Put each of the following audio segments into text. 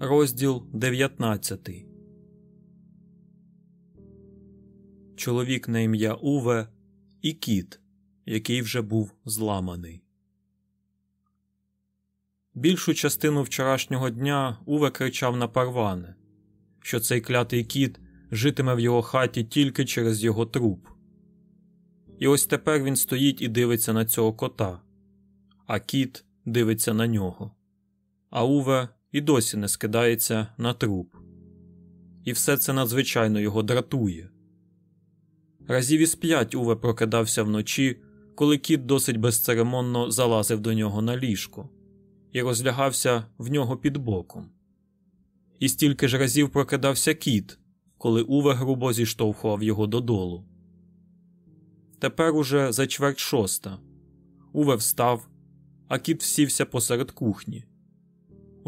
Розділ 19 Чоловік на ім'я Уве і кіт, який вже був зламаний. Більшу частину вчорашнього дня Уве кричав на парване, що цей клятий кіт житиме в його хаті тільки через його труп. І ось тепер він стоїть і дивиться на цього кота, а кіт дивиться на нього. А Уве і досі не скидається на труп. І все це надзвичайно його дратує. Разів із п'ять Уве прокидався вночі, коли кіт досить безцеремонно залазив до нього на ліжко і розлягався в нього під боком. І стільки ж разів прокидався кіт, коли Уве грубо зіштовхував його додолу. Тепер уже за чверть шоста. Уве встав, а кіт всівся посеред кухні.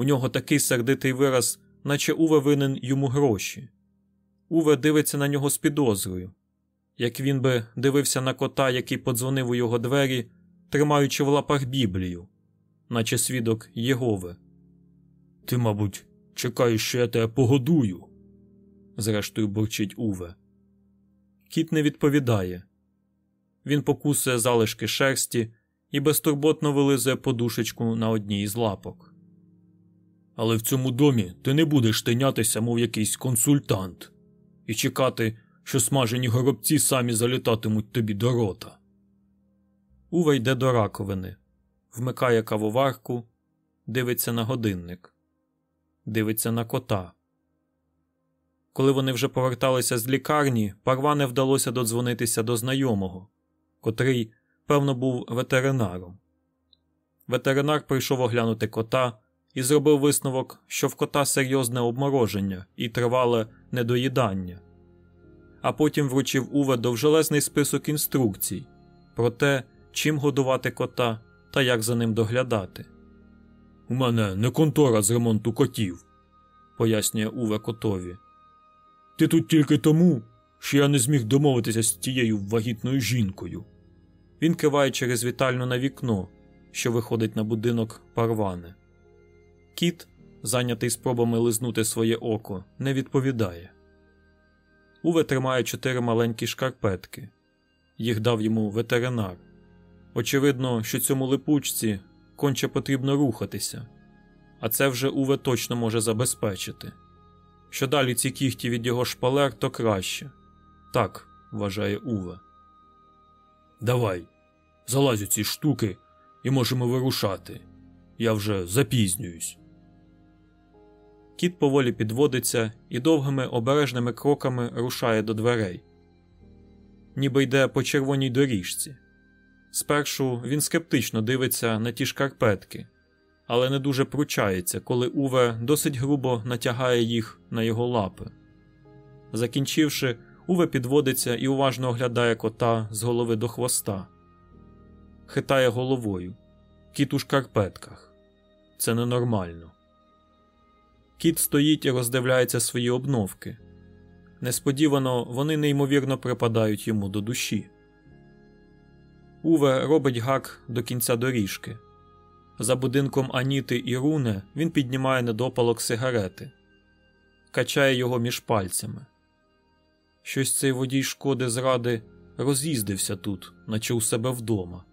У нього такий сердитий вираз, наче Уве винен йому гроші. Уве дивиться на нього з підозрою, як він би дивився на кота, який подзвонив у його двері, тримаючи в лапах Біблію, наче свідок Єгови. Ти, мабуть, чекаєш, що я тебе погодую, зрештою бурчить Уве. Кіт не відповідає. Він покусує залишки шерсті і безтурботно вилизує подушечку на одній із лапок. Але в цьому домі ти не будеш тинятися, мов якийсь консультант, і чекати, що смажені горобці самі залітатимуть тобі до рота. Ува йде до раковини, вмикає кавоварку, дивиться на годинник, дивиться на кота. Коли вони вже поверталися з лікарні, парване вдалося додзвонитися до знайомого, котрий, певно, був ветеринаром. Ветеринар прийшов оглянути кота і зробив висновок, що в кота серйозне обмороження і тривале недоїдання, а потім вручив Уве довжелезний список інструкцій про те, чим годувати кота та як за ним доглядати. У мене не контора з ремонту котів, пояснює Уве котові. Ти тут тільки тому, що я не зміг домовитися з тією вагітною жінкою. Він киває через вітальну на вікно, що виходить на будинок парване. Кіт, зайнятий спробами лизнути своє око, не відповідає. Уве тримає чотири маленькі шкарпетки. Їх дав йому ветеринар. Очевидно, що цьому липучці конче потрібно рухатися, а це вже Уве точно може забезпечити. Що далі ці кіхті від його шпалер, то краще. Так, вважає Уве. Давай, залазь у ці штуки і можемо вирушати. Я вже запізнююсь. Кіт поволі підводиться і довгими обережними кроками рушає до дверей, ніби йде по червоній доріжці. Спершу він скептично дивиться на ті шкарпетки, але не дуже пручається, коли Уве досить грубо натягає їх на його лапи. Закінчивши, Уве підводиться і уважно оглядає кота з голови до хвоста, хитає головою. Кіт у шкарпетках. Це ненормально. Кіт стоїть і роздивляється свої обновки. Несподівано вони неймовірно припадають йому до душі. Уве робить гак до кінця доріжки. За будинком Аніти і Руне він піднімає недопалок сигарети, качає його між пальцями. Щось цей водій шкоди зради роз'їздився тут, наче у себе вдома.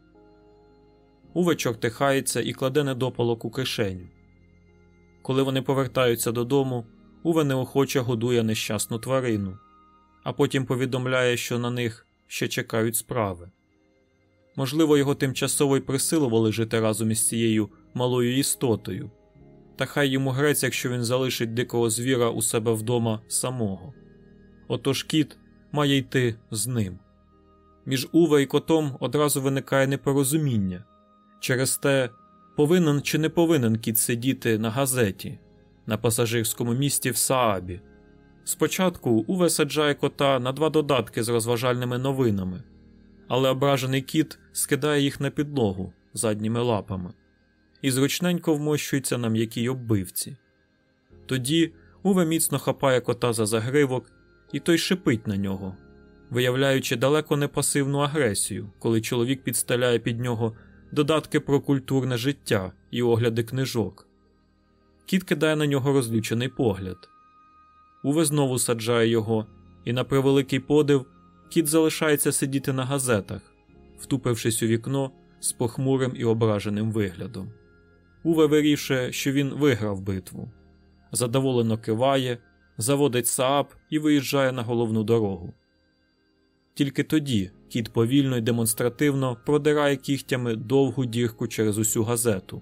Уве чортихається і кладе недопалок у кишеню. Коли вони повертаються додому, Уве неохоче годує нещасну тварину, а потім повідомляє, що на них ще чекають справи. Можливо, його тимчасово й присилували жити разом із цією малою істотою, та хай йому грець, якщо він залишить дикого звіра у себе вдома самого. Отож кіт має йти з ним. Між Уве і котом одразу виникає непорозуміння через те, повинен чи не повинен кіт сидіти на газеті на пасажирському місті в Саабі. Спочатку Уве саджає кота на два додатки з розважальними новинами, але ображений кіт скидає їх на підлогу задніми лапами і зручненько вмощується на м'якій оббивці. Тоді Уве міцно хапає кота за загривок, і той шипить на нього, виявляючи далеко не пасивну агресію, коли чоловік підстеляє під нього додатки про культурне життя і огляди книжок. Кіт кидає на нього розлючений погляд. Уве знову саджає його, і на превеликий подив кіт залишається сидіти на газетах, втупившись у вікно з похмурим і ображеним виглядом. Уве вирішує, що він виграв битву. Задоволено киває, заводить Саап і виїжджає на головну дорогу. Тільки тоді кіт повільно і демонстративно продирає кігтями довгу дірку через усю газету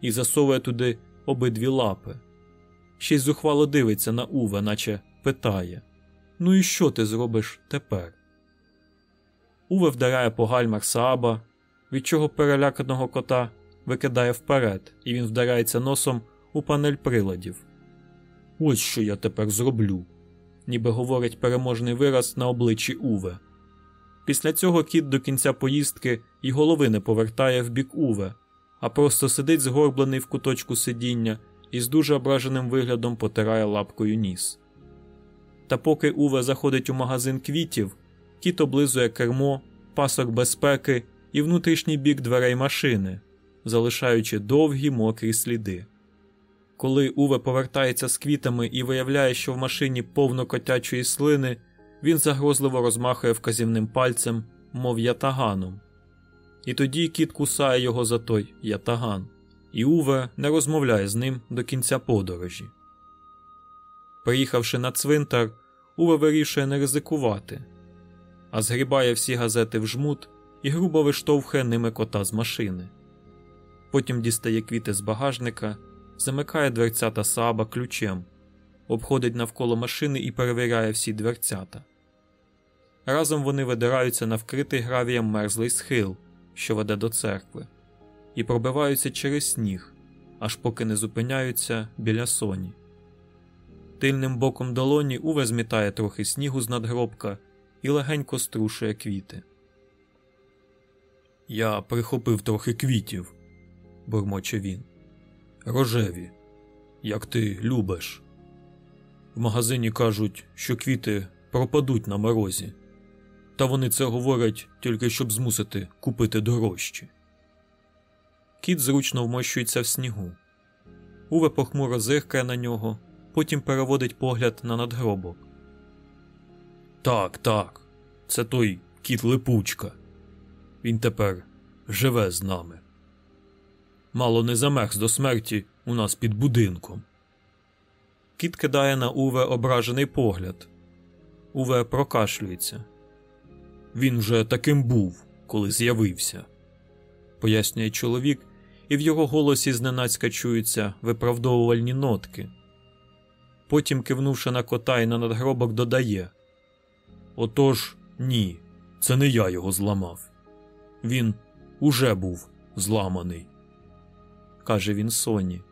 і засовує туди обидві лапи. Ще й зухвало дивиться на Уве, наче питає Ну і що ти зробиш тепер? Уве вдаряє по гальмах Сааба, від чого переляканого кота викидає вперед, і він вдарається носом у панель приладів. Ось що я тепер зроблю, ніби говорить переможний вираз на обличчі Уве. Після цього кіт до кінця поїздки і голови не повертає в бік Уве, а просто сидить згорблений в куточку сидіння і з дуже ображеним виглядом потирає лапкою ніс. Та поки Уве заходить у магазин квітів, кіт облизує кермо, пасок безпеки і внутрішній бік дверей машини, залишаючи довгі мокрі сліди. Коли Уве повертається з квітами і виявляє, що в машині повно котячої слини, він загрозливо розмахує вказівним пальцем, мов ятаганом. І тоді кіт кусає його за той ятаган, і Уве не розмовляє з ним до кінця подорожі. Приїхавши на цвинтар, Уве вирішує не ризикувати, а згрібає всі газети в жмут і грубо виштовхує ними кота з машини. Потім дістає квіти з багажника, замикає дверцята Сааба ключем, обходить навколо машини і перевіряє всі дверцята. Разом вони видираються на вкритий гравієм мерзлий схил, що веде до церкви, і пробиваються через сніг, аж поки не зупиняються біля соні. Тильним боком долоні Уве змітає трохи снігу з надгробка і легенько струшує квіти. Я прихопив трохи квітів, бурмоче він. Рожеві, як ти любиш. В магазині кажуть, що квіти пропадуть на морозі, та вони це говорять тільки щоб змусити купити дорожчі. Кіт зручно вмощується в снігу. Уве похмуро зиркає на нього, потім переводить погляд на надгробок. Так, так, це той кіт липучка. Він тепер живе з нами. Мало не замерз до смерті у нас під будинком. Кіт кидає на Уве ображений погляд. Уве прокашлюється. Він вже таким був, коли з'явився, пояснює чоловік, і в його голосі зненацька чуються виправдовувальні нотки. Потім, кивнувши на кота і на надгробок, додає Отож, ні, це не я його зламав. Він уже був зламаний, каже він Соні.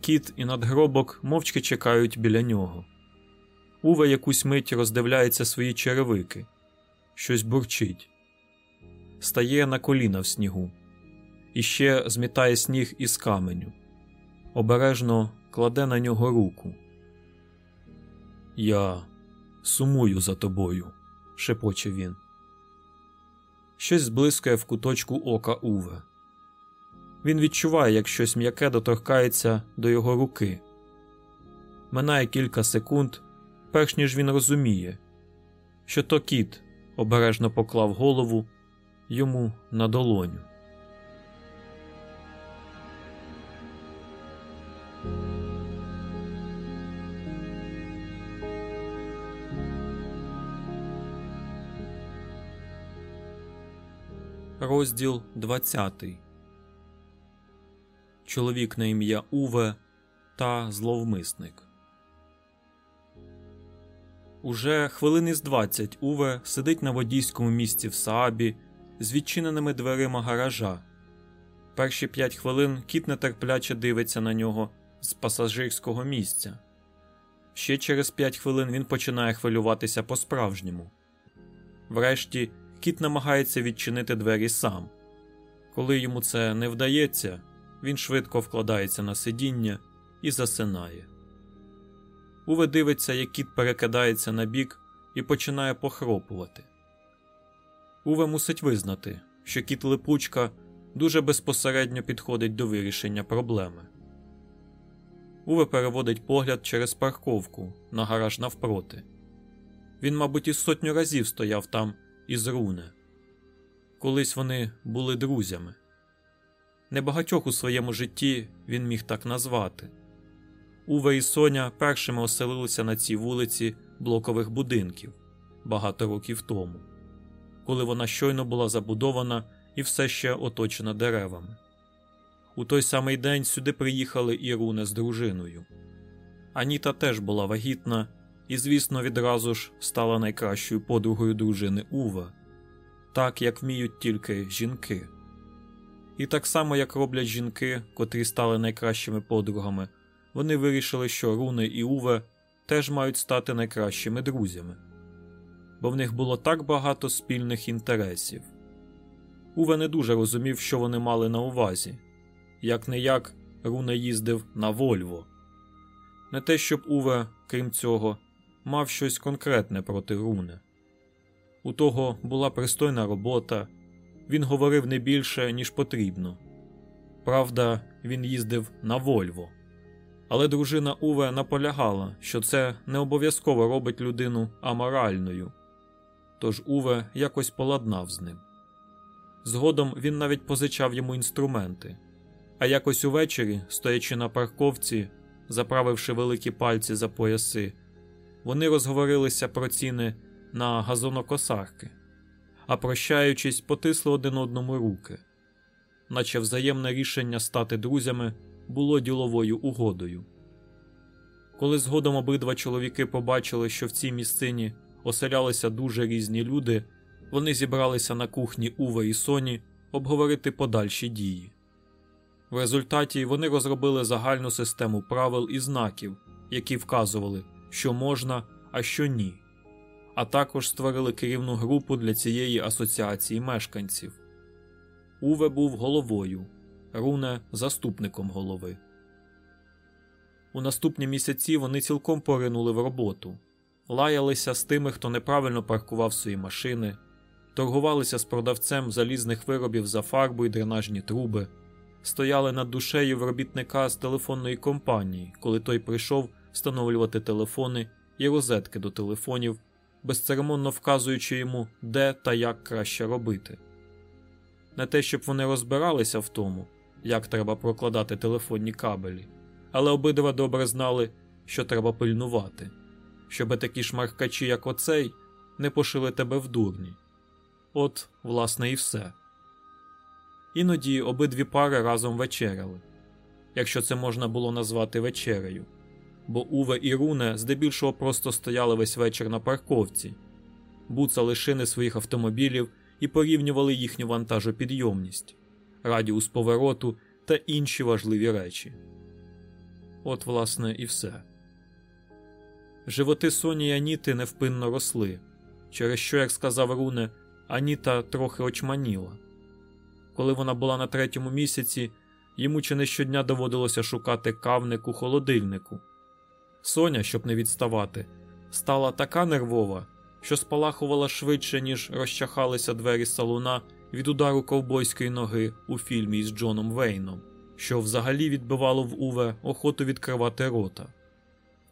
Кіт і надгробок мовчки чекають біля нього. Ува якусь мить роздивляється свої черевики, щось бурчить, стає на коліна в снігу і ще змітає сніг із каменю, обережно кладе на нього руку. Я сумую за тобою, шепоче він. Щось зблискує в куточку ока Уве. Він відчуває, як щось м'яке доторкається до його руки. Минає кілька секунд, перш ніж він розуміє, що то кіт обережно поклав голову йому на долоню. Розділ 20 Чоловік на ім'я Уве та зловмисник. Уже хвилини з двадцять Уве сидить на водійському місці в Саабі з відчиненими дверима гаража. Перші п'ять хвилин кіт нетерпляче дивиться на нього з пасажирського місця. Ще через п'ять хвилин він починає хвилюватися по-справжньому. Врешті кіт намагається відчинити двері сам. Коли йому це не вдається, він швидко вкладається на сидіння і засинає. Уве дивиться, як кіт перекидається на бік і починає похропувати. Уве мусить визнати, що кіт липучка дуже безпосередньо підходить до вирішення проблеми. Уве переводить погляд через парковку на гараж навпроти. Він, мабуть, із сотню разів стояв там із руне. Колись вони були друзями. Небагатьох у своєму житті він міг так назвати. Уве і Соня першими оселилися на цій вулиці блокових будинків багато років тому, коли вона щойно була забудована і все ще оточена деревами. У той самий день сюди приїхали і Руне з дружиною. Аніта теж була вагітна і, звісно, відразу ж стала найкращою подругою дружини Ува, так як вміють тільки жінки. І так само, як роблять жінки, котрі стали найкращими подругами, вони вирішили, що Руне і Уве теж мають стати найкращими друзями, бо в них було так багато спільних інтересів. Уве не дуже розумів, що вони мали на увазі. Як не як, Руне їздив на Вольво. Не те, щоб Уве, крім цього, мав щось конкретне проти Руне. У того була пристойна робота, він говорив не більше, ніж потрібно. Правда, він їздив на Вольво. Але дружина Уве наполягала, що це не обов'язково робить людину аморальною, тож Уве якось поладнав з ним. Згодом він навіть позичав йому інструменти, а якось увечері, стоячи на парковці, заправивши великі пальці за пояси, вони розговорилися про ціни на газонокосарки, а прощаючись, потисли один одному руки, наче взаємне рішення стати друзями було діловою угодою. Коли згодом обидва чоловіки побачили, що в цій місцині оселялися дуже різні люди, вони зібралися на кухні Ува і Соні обговорити подальші дії. В результаті вони розробили загальну систему правил і знаків, які вказували, що можна, а що ні, а також створили керівну групу для цієї асоціації мешканців. Уве був головою, Руне заступником голови. У наступні місяці вони цілком поринули в роботу, лаялися з тими, хто неправильно паркував свої машини, торгувалися з продавцем залізних виробів за фарбу і дренажні труби, стояли над душею в робітника з телефонної компанії, коли той прийшов встановлювати телефони і розетки до телефонів, безцеремонно вказуючи йому, де та як краще робити. Не те, щоб вони розбиралися в тому, як треба прокладати телефонні кабелі, але обидва добре знали, що треба пильнувати, щоби такі шмаркачі, як оцей, не пошили тебе в дурні. От, власне, і все. Іноді обидві пари разом вечеряли, якщо це можна було назвати вечерею, бо Уве і Руне здебільшого просто стояли весь вечір на парковці, буцали шини своїх автомобілів і порівнювали їхню вантажопідйомність, радіус повороту та інші важливі речі. От, власне, і все. Животи Соні і Аніти невпинно росли, через що, як сказав Руне, Аніта трохи очманіла. Коли вона була на третьому місяці, йому чи не щодня доводилося шукати кавник у холодильнику. Соня, щоб не відставати, стала така нервова, що спалахувала швидше, ніж розчахалися двері салуна від удару ковбойської ноги у фільмі із Джоном Вейном, що взагалі відбивало в Уве охоту відкривати рота.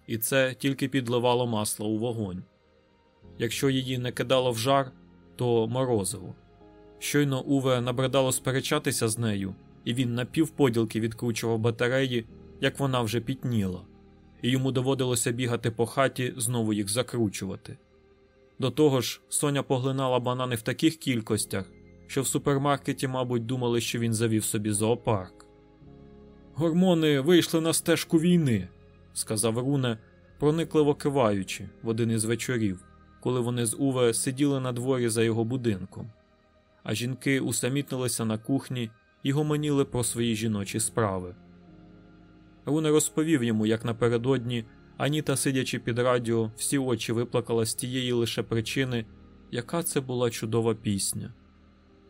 І це тільки підливало масло у вогонь. Якщо її не кидало в жар, то морозиво. Щойно Уве набридало сперечатися з нею, і він напівподілки відкручував батареї, як вона вже пітніла, і йому доводилося бігати по хаті, знову їх закручувати. До того ж, Соня поглинала банани в таких кількостях, що в супермаркеті, мабуть, думали, що він завів собі зоопарк. Гормони вийшли на стежку війни, сказав Руне, проникливо киваючи в один із вечорів, коли вони з Уве сиділи на дворі за його будинком, а жінки усамітнилися на кухні і гомоніли про свої жіночі справи. Руне розповів йому, як напередодні Аніта, сидячи під радіо, всі очі виплакала з тієї лише причини, яка це була чудова пісня.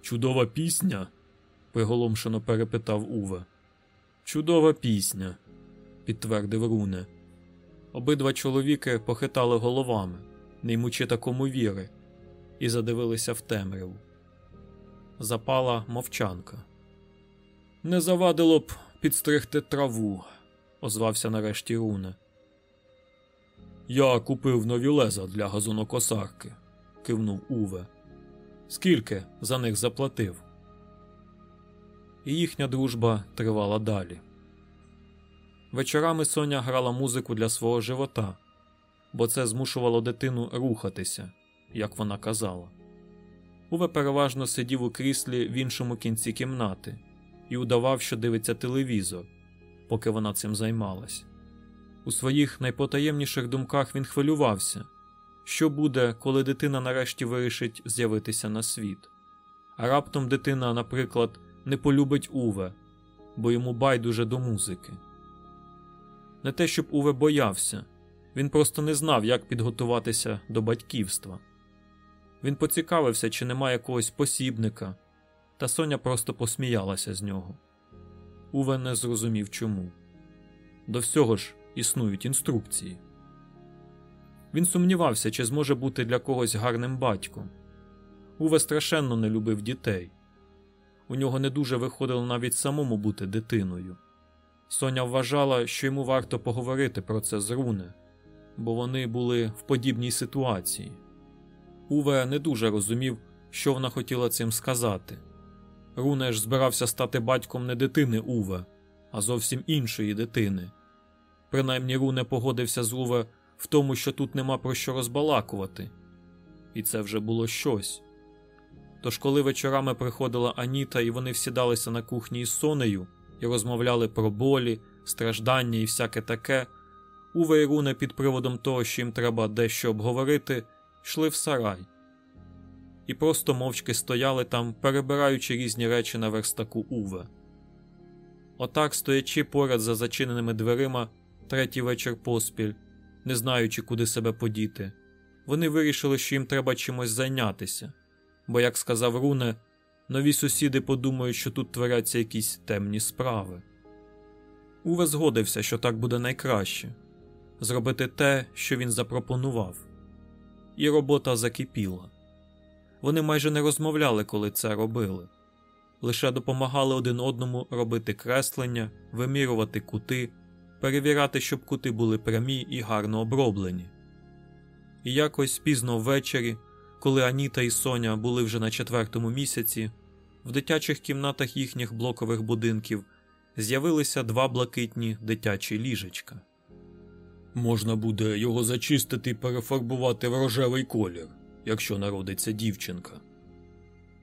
Чудова пісня? приголомшено перепитав Уве. Чудова пісня, підтвердив Руне. Обидва чоловіки похитали головами, не ймучи такому віри, і задивилися в темряву. Запала мовчанка. Не завадило б підстригти траву, озвався нарешті Руне. Я купив нові леза для газонокосарки, кивнув Уве. Скільки за них заплатив? І їхня дружба тривала далі. Вечорами Соня грала музику для свого живота, бо це змушувало дитину рухатися, як вона казала. Уве переважно сидів у кріслі в іншому кінці кімнати і удавав, що дивиться телевізор, поки вона цим займалась. У своїх найпотаємніших думках він хвилювався, що буде, коли дитина нарешті вирішить з'явитися на світ. А раптом дитина, наприклад, не полюбить Уве, бо йому байдуже до музики. Не те, щоб Уве боявся, він просто не знав, як підготуватися до батьківства. Він поцікавився, чи немає якогось посібника, та Соня просто посміялася з нього. Уве не зрозумів чому. До всього ж існують інструкції. Він сумнівався, чи зможе бути для когось гарним батьком. Уве страшенно не любив дітей. У нього не дуже виходило навіть самому бути дитиною. Соня вважала, що йому варто поговорити про це з Руне, бо вони були в подібній ситуації. Уве не дуже розумів, що вона хотіла цим сказати. Руне ж збирався стати батьком не дитини Уве, а зовсім іншої дитини. Принаймні Руне погодився з Уве в тому, що тут нема про що розбалакувати, і це вже було щось. Тож, коли вечорами приходила Аніта і вони всідалися на кухні із Сонею і розмовляли про болі, страждання і всяке таке, Уве і Руне під приводом того, що їм треба дещо обговорити, йшли в сарай і просто мовчки стояли там, перебираючи різні речі на верстаку Уве. Отак, стоячи поряд за зачиненими дверима третій вечір поспіль, не знаючи, куди себе подіти, вони вирішили, що їм треба чимось зайнятися, бо, як сказав Руне, нові сусіди подумають, що тут творяться якісь темні справи. Уве згодився, що так буде найкраще зробити те, що він запропонував, і робота закипіла. Вони майже не розмовляли, коли це робили, лише допомагали один одному робити креслення, вимірювати кути, перевіряти, щоб кути були прямі і гарно оброблені. І якось пізно ввечері, коли Аніта і Соня були вже на четвертому місяці, в дитячих кімнатах їхніх блокових будинків з'явилися два блакитні дитячі ліжечка. Можна буде його зачистити і перефарбувати в рожевий колір, якщо народиться дівчинка.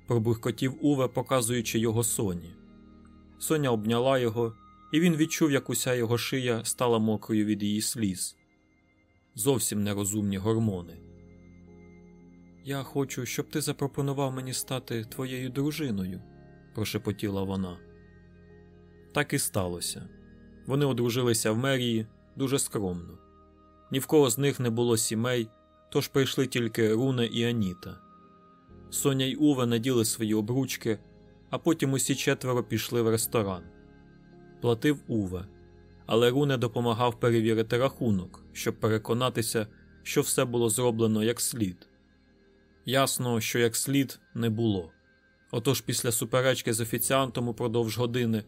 Пробуркотів Уве, показуючи його Соні. Соня обняла його, і він відчув, як уся його шия стала мокрою від її сліз. Зовсім нерозумні гормони. Я хочу, щоб ти запропонував мені стати твоєю дружиною, прошепотіла вона. Так і сталося. Вони одружилися в мерії дуже скромно. Ні в кого з них не було сімей, тож прийшли тільки Руна і Аніта. Соня й Уве наділи свої обручки, а потім усі четверо пішли в ресторан. Платив Уве, але Руне допомагав перевірити рахунок, щоб переконатися, що все було зроблено як слід. Ясно, що як слід не було. Отож, після суперечки з офіціантом упродовж години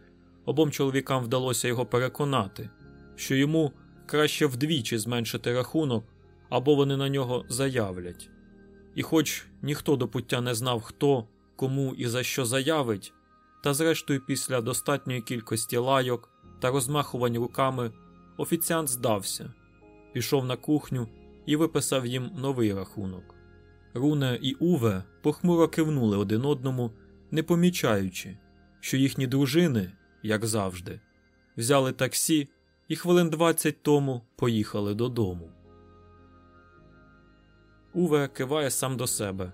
обом чоловікам вдалося його переконати, що йому краще вдвічі зменшити рахунок, або вони на нього заявлять. І, хоч ніхто до пуття не знав, хто, кому і за що заявить, та зрештою, після достатньої кількості лайок та розмахувань руками, офіціант здався, пішов на кухню і виписав їм новий рахунок. Руне і Уве похмуро кивнули один одному, не помічаючи, що їхні дружини, як завжди, взяли таксі і хвилин двадцять тому поїхали додому. Уве киває сам до себе,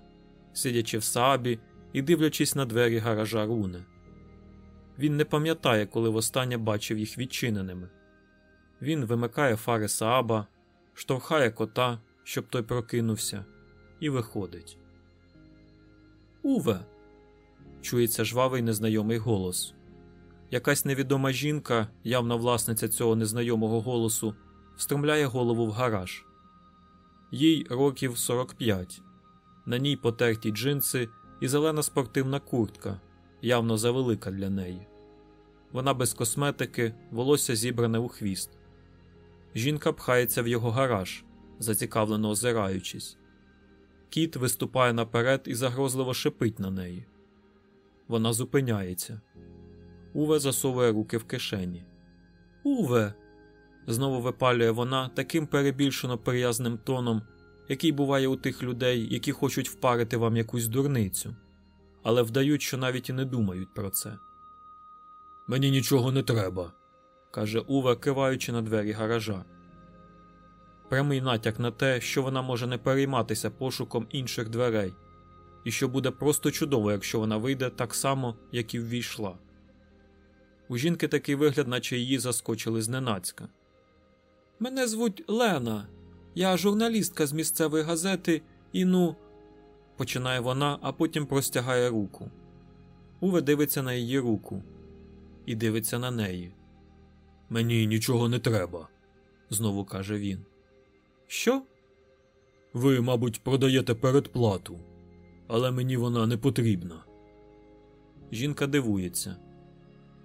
сидячи в сабі і дивлячись на двері гаража Руне. Він не пам'ятає, коли востаннє бачив їх відчиненими. Він вимикає фари Сааба, штовхає кота, щоб той прокинувся, і виходить. Уве. чується жвавий незнайомий голос. Якась невідома жінка, явна власниця цього незнайомого голосу, встромляє голову в гараж. Їй років 45. На ній потерті джинси і зелена спортивна куртка, явно завелика для неї. Вона без косметики, волосся зібране у хвіст. Жінка пхається в його гараж, зацікавлено озираючись. Кіт виступає наперед і загрозливо шипить на неї. Вона зупиняється. Уве засовує руки в кишені. Уве. Знову випалює вона таким перебільшено приязним тоном, який буває у тих людей, які хочуть впарити вам якусь дурницю, але вдають, що навіть і не думають про це. Мені нічого не треба, каже Уве, киваючи на двері гаража. Прямий натяк на те, що вона може не перейматися пошуком інших дверей, і що буде просто чудово, якщо вона вийде так само, як і ввійшла. У жінки такий вигляд, наче її заскочили зненацька. Мене звуть Лена, я журналістка з місцевої газети, і ну. починає вона, а потім простягає руку. Уве дивиться на її руку і дивиться на неї. Мені нічого не треба, знову каже він. Що? Ви, мабуть, продаєте передплату, але мені вона не потрібна. Жінка дивується.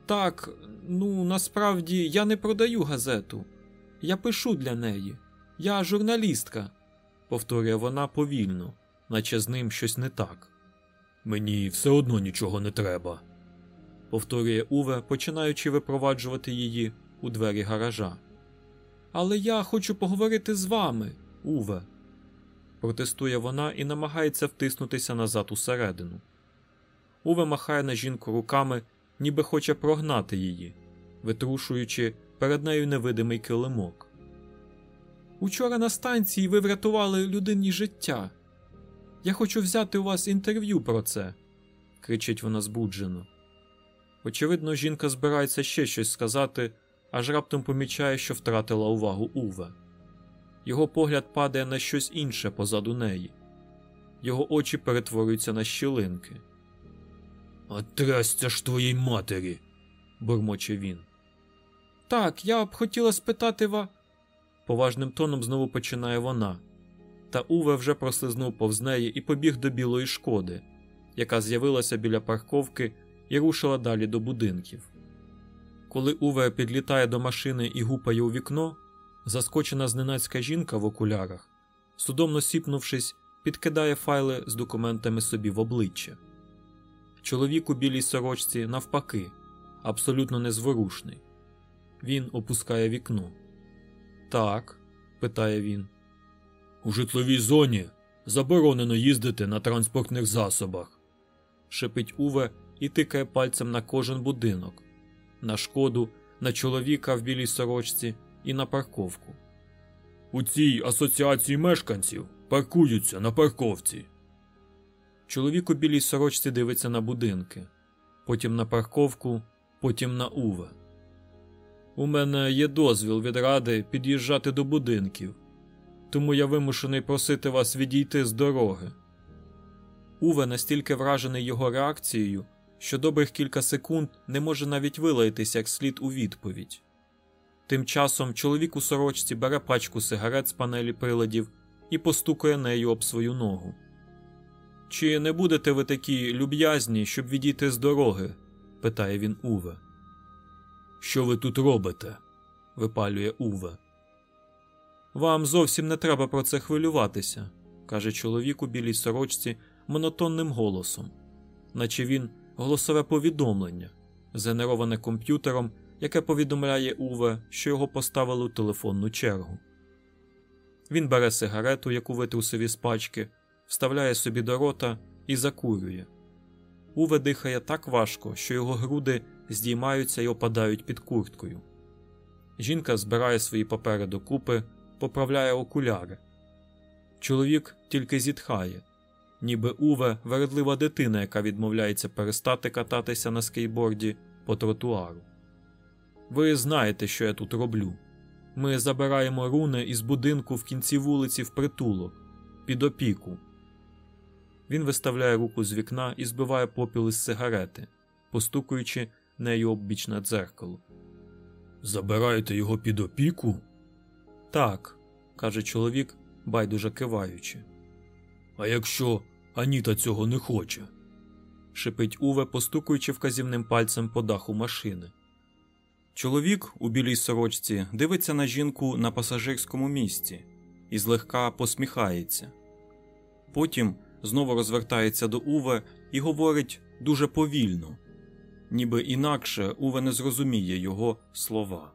Так, ну насправді я не продаю газету. Я пишу для неї. Я журналістка, повторює вона повільно, наче з ним щось не так. Мені все одно нічого не треба, повторює Уве, починаючи випроваджувати її у двері гаража. Але я хочу поговорити з вами, Уве. Протестує вона і намагається втиснутися назад усередину. Уве махає на жінку руками, ніби хоче прогнати її, витрушуючи перед нею невидимий килимок. Учора на станції ви врятували людині життя. Я хочу взяти у вас інтерв'ю про це, кричить вона збуджено. Очевидно, жінка збирається ще щось сказати, аж раптом помічає, що втратила увагу Уве. Його погляд падає на щось інше позаду неї, його очі перетворюються на щілинки. «А трясця ж твоїй матері, бурмоче він. Так, я б хотіла спитати ва. Поважним тоном знову починає вона, та Уве вже прослизнув повз неї і побіг до білої шкоди, яка з'явилася біля парковки і рушила далі до будинків. Коли Уве підлітає до машини і гупає у вікно, заскочена зненацька жінка в окулярах, судомно сіпнувшись, підкидає файли з документами собі в обличчя. Чоловік у білій сорочці, навпаки, абсолютно незворушний. Він опускає вікно. Так, питає він. У житловій зоні заборонено їздити на транспортних засобах. шепить Уве і тикає пальцем на кожен будинок, на шкоду, на чоловіка в білій сорочці і на парковку. У цій асоціації мешканців паркуються на парковці. Чоловік у білій сорочці дивиться на будинки, потім на парковку, потім на Уве. У мене є дозвіл від ради під'їжджати до будинків, тому я вимушений просити вас відійти з дороги. Уве настільки вражений його реакцією, що добрих кілька секунд не може навіть вилаятися як слід у відповідь. Тим часом чоловік у сорочці бере пачку сигарет з панелі приладів і постукає нею об свою ногу. Чи не будете ви такі люб'язні, щоб відійти з дороги? питає він Уве. Що ви тут робите? випалює Уве. Вам зовсім не треба про це хвилюватися, каже чоловік у білій сорочці монотонним голосом, наче він голосове повідомлення, згенероване комп'ютером, яке повідомляє Уве, що його поставили у телефонну чергу. Він бере сигарету, яку витрусив із пачки, вставляє собі до рота і закурює. Уве дихає так важко, що його груди здіймаються і опадають під курткою. Жінка збирає свої папери докупи, поправляє окуляри. Чоловік тільки зітхає, ніби Уве вередлива дитина, яка відмовляється перестати кататися на скейборді по тротуару. Ви знаєте, що я тут роблю. Ми забираємо руни із будинку в кінці вулиці в притулок, під опіку. Він виставляє руку з вікна і збиває попіл із сигарети, постукуючи нею об бічне дзеркало. Забираєте його під опіку? Так, каже чоловік, байдуже киваючи. А якщо Аніта цього не хоче? шипить Уве, постукуючи вказівним пальцем по даху машини. Чоловік у білій сорочці дивиться на жінку на пасажирському місці і злегка посміхається. Потім знову розвертається до Уве і говорить дуже повільно, ніби інакше Уве не зрозуміє його слова.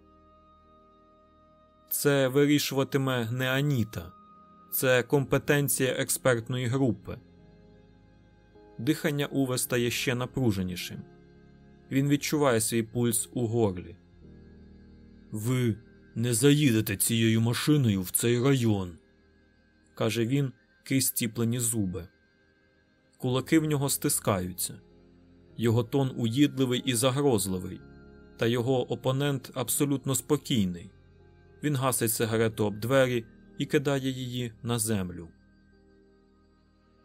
Це вирішуватиме не Аніта, це компетенція експертної групи. Дихання Уве стає ще напруженішим. Він відчуває свій пульс у горлі. Ви не заїдете цією машиною в цей район, каже він крізь ціплені зуби. Кулаки в нього стискаються. Його тон уїдливий і загрозливий, та його опонент абсолютно спокійний. Він гасить сигарету об двері і кидає її на землю.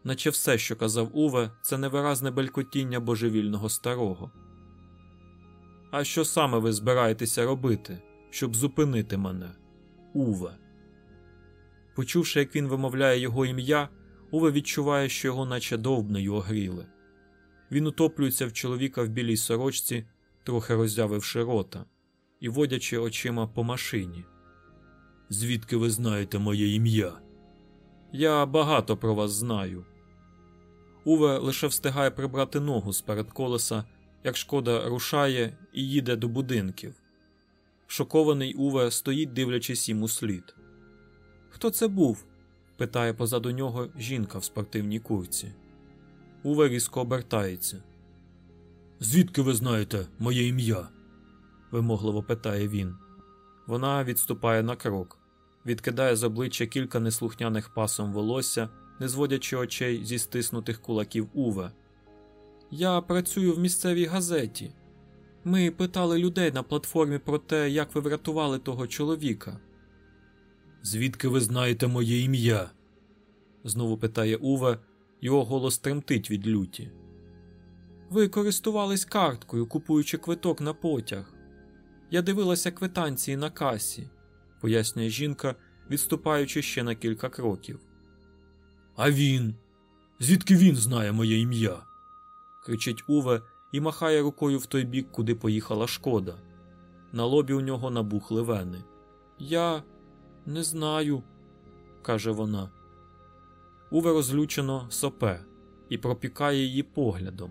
Наче все, що казав Уве, це невиразне белькотіння божевільного старого. А що саме ви збираєтеся робити, щоб зупинити мене, Уве? Почувши, як він вимовляє його ім'я, Уве відчуває, що його наче довбнею огріли. Він утоплюється в чоловіка в білій сорочці, трохи роззявивши рота, і водячи очима по машині. Звідки ви знаєте моє ім'я? Я багато про вас знаю. Уве лише встигає прибрати ногу з перед колеса, як шкода рушає і їде до будинків. Шокований Уве стоїть, дивлячись йому слід. Хто це був? питає позаду нього жінка в спортивній курці. Уве різко обертається. Звідки ви знаєте моє ім'я? вимогливо питає він. Вона відступає на крок, відкидає з обличчя кілька неслухняних пасом волосся, не зводячи очей зі стиснутих кулаків Уве. Я працюю в місцевій газеті. Ми питали людей на платформі про те, як ви врятували того чоловіка. Звідки ви знаєте моє ім'я? знову питає Уве, його голос тремтить від люті. Ви користувались карткою, купуючи квиток на потяг. Я дивилася квитанції на касі, пояснює жінка, відступаючи ще на кілька кроків. А він? Звідки він знає моє ім'я? кричить Уве і махає рукою в той бік, куди поїхала шкода. На лобі у нього набухли вени. Я не знаю, каже вона. Уве розлючено сопе і пропікає її поглядом,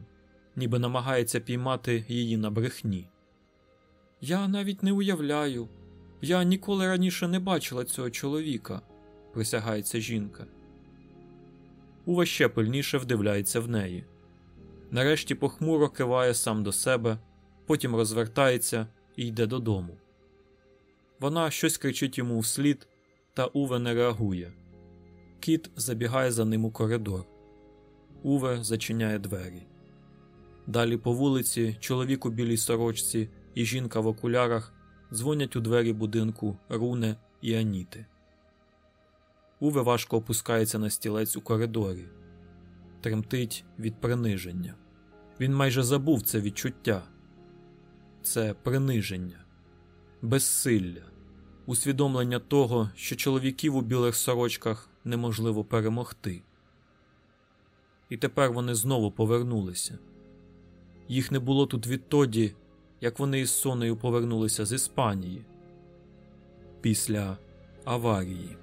ніби намагається піймати її на брехні. Я навіть не уявляю. Я ніколи раніше не бачила цього чоловіка, присягається жінка. Ува ще пильніше вдивляється в неї. Нарешті похмуро киває сам до себе, потім розвертається і йде додому. Вона щось кричить йому вслід, та Уве не реагує. Кіт забігає за ним у коридор. Уве зачиняє двері. Далі по вулиці чоловік у білій сорочці і жінка в окулярах дзвонять у двері будинку Руне і Аніти. Уве важко опускається на стілець у коридорі, тремтить від приниження. Він майже забув це відчуття це приниження, безсилля, усвідомлення того, що чоловіків у білих сорочках неможливо перемогти. І тепер вони знову повернулися. Їх не було тут відтоді, як вони із Сонею повернулися з Іспанії після аварії.